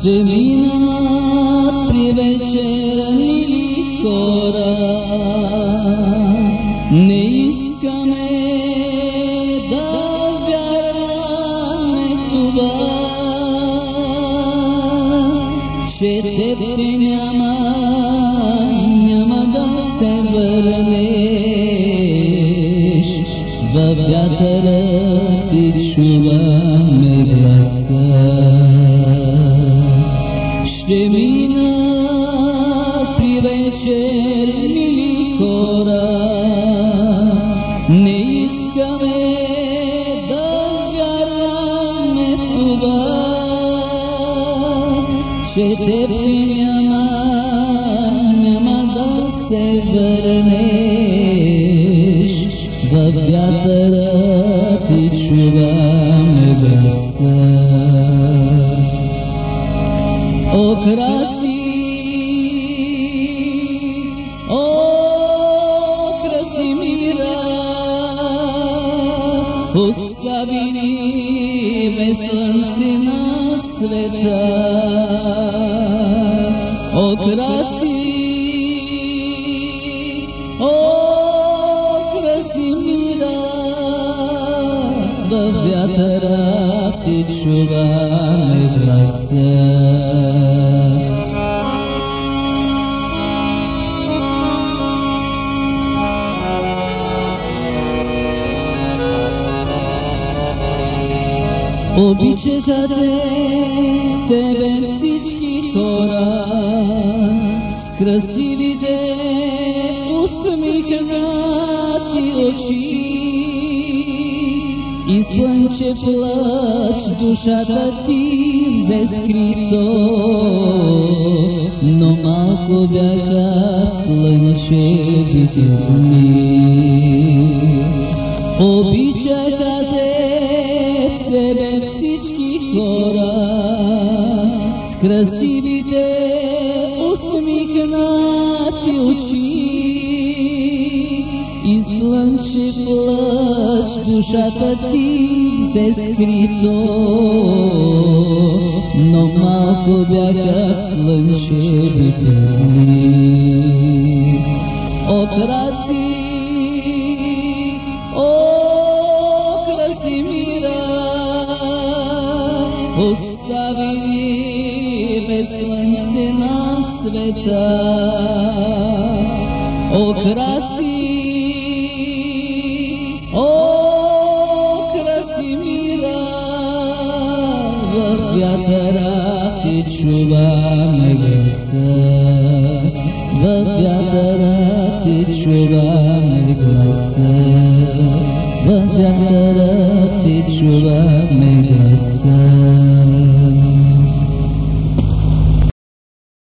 Ще минат при вечера мили хора, не искаме да вярваме това, теб те няма, Çetep dünyama da sevdirmiş Babiyatlara tişuvam basa Okrasi Okrasi mira. Ustavini Besansina sveta света. О, краси, Красимира, във вятъра ти чуваме гласа. Обичаха те, тебе всички хора, с красивите усмихнати очи. И слънче плач душата ти взе скрито, но малко бяха слънчевите дни. Обичаха те, тебе хора, с красивите усмихнати очи. И слънче плач душата ти се скрито, но малко бяха слънчевите дни. Окраси, Usta verime slunce na sveta Okrasi, okrasi mira Vah vjatara ti čuva nebesa Vah vjatara ti čuva nebesa Vah vjatara